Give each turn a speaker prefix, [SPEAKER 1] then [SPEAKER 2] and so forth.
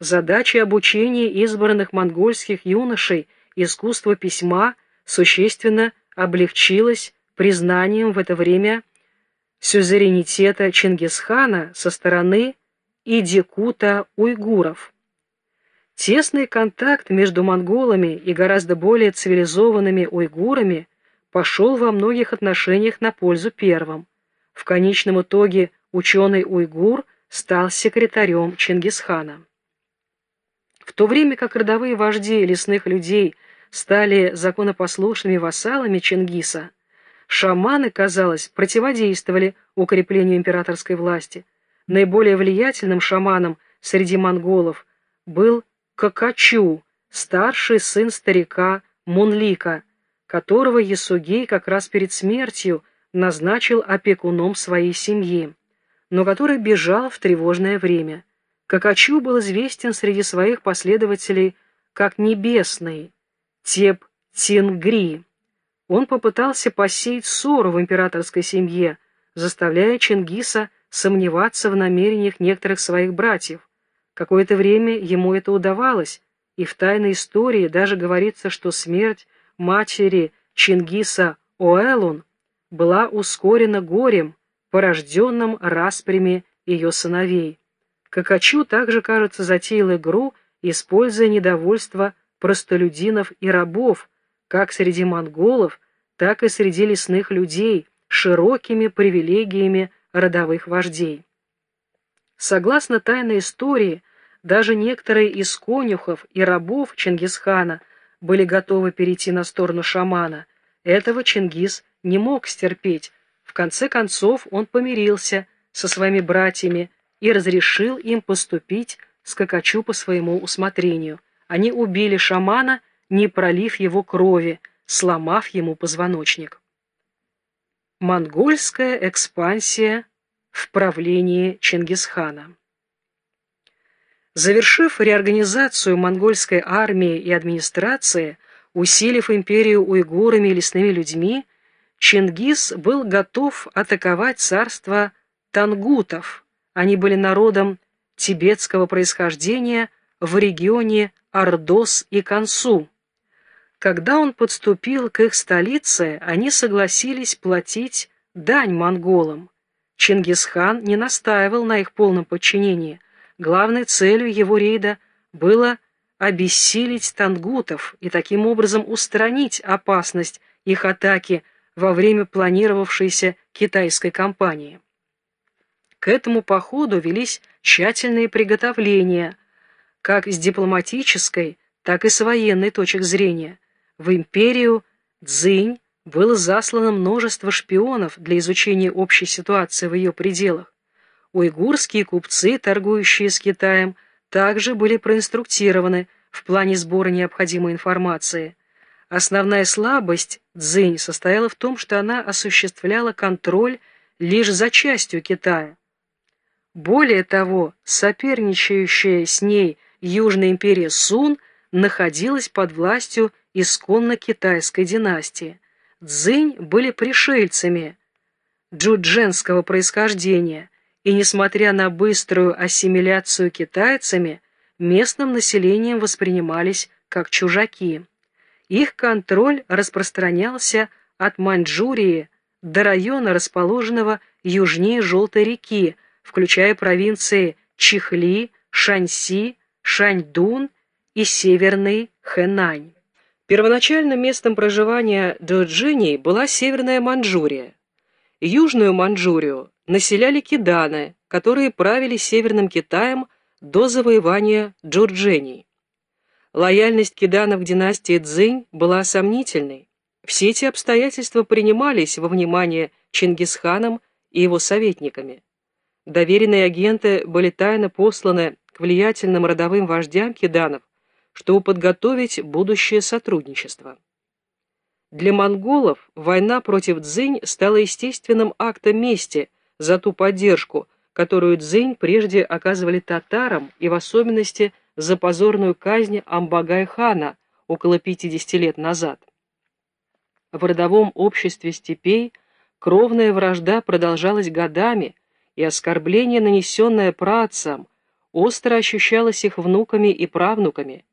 [SPEAKER 1] задача обучения избранных монгольских юношей искусства письма существенно облегчилась признанием в это время сюзеренитета Чингисхана со стороны идикута уйгуров. Тесный контакт между монголами и гораздо более цивилизованными уйгурами пошел во многих отношениях на пользу первым. В конечном итоге ученый-уйгур стал секретарем Чингисхана. В то время как родовые вожди лесных людей стали законопослушными вассалами Чингиса, шаманы, казалось, противодействовали укреплению императорской власти. Наиболее влиятельным шаманом среди монголов был Какачу, старший сын старика Мунлика, которого Ясугей как раз перед смертью назначил опекуном своей семьи, но который бежал в тревожное время. Какачу был известен среди своих последователей как Небесный, Теп Тингри. Он попытался посеять ссору в императорской семье, заставляя Чингиса сомневаться в намерениях некоторых своих братьев. Какое-то время ему это удавалось, и в тайной истории даже говорится, что смерть матери Чингиса Оэлун была ускорена горем, порожденным распрями ее сыновей. Какачу также, кажется, затеял игру, используя недовольство простолюдинов и рабов, как среди монголов, так и среди лесных людей, широкими привилегиями родовых вождей. Согласно тайной истории, даже некоторые из конюхов и рабов Чингисхана были готовы перейти на сторону шамана. Этого Чингис не мог стерпеть. В конце концов он помирился со своими братьями и разрешил им поступить с Кокачу по своему усмотрению. Они убили шамана, не пролив его крови, сломав ему позвоночник. Монгольская экспансия в правлении Чингисхана Завершив реорганизацию монгольской армии и администрации, усилив империю уйгурами и лесными людьми, Чингис был готов атаковать царство тангутов. Они были народом тибетского происхождения в регионе Ордос и Кансу. Когда он подступил к их столице, они согласились платить дань монголам. Чингисхан не настаивал на их полном подчинении – Главной целью его рейда было обессилить тангутов и таким образом устранить опасность их атаки во время планировавшейся китайской кампании. К этому походу велись тщательные приготовления, как с дипломатической, так и с военной точек зрения. В империю Цзинь было заслано множество шпионов для изучения общей ситуации в ее пределах. Уйгурские купцы, торгующие с Китаем, также были проинструктированы в плане сбора необходимой информации. Основная слабость Цзинь состояла в том, что она осуществляла контроль лишь за частью Китая. Более того, соперничающая с ней Южная империя Сун находилась под властью исконно китайской династии. Цзинь были пришельцами джудженского происхождения – и, несмотря на быструю ассимиляцию китайцами, местным населением воспринимались как чужаки. Их контроль распространялся от Маньчжурии до района, расположенного южнее Желтой реки, включая провинции Чихли, Шаньси, Шаньдун и Северный Хэнань. Первоначальным местом проживания джоджиней была Северная Маньчжурия. Южную Маньчжурию населяли киданы, которые правили Северным Китаем до завоевания Джурджений. Лояльность киданов к династии Цзинь была сомнительной. Все эти обстоятельства принимались во внимание Чингисханом и его советниками. Доверенные агенты были тайно посланы к влиятельным родовым вождям киданов, чтобы подготовить будущее сотрудничество. Для монголов война против Цзинь стала естественным актом мести – за ту поддержку, которую Цзинь прежде оказывали татарам и в особенности за позорную казнь Амбагай-хана около 50 лет назад. В родовом обществе степей кровная вражда продолжалась годами, и оскорбление, нанесенное працам, остро ощущалось их внуками и правнуками.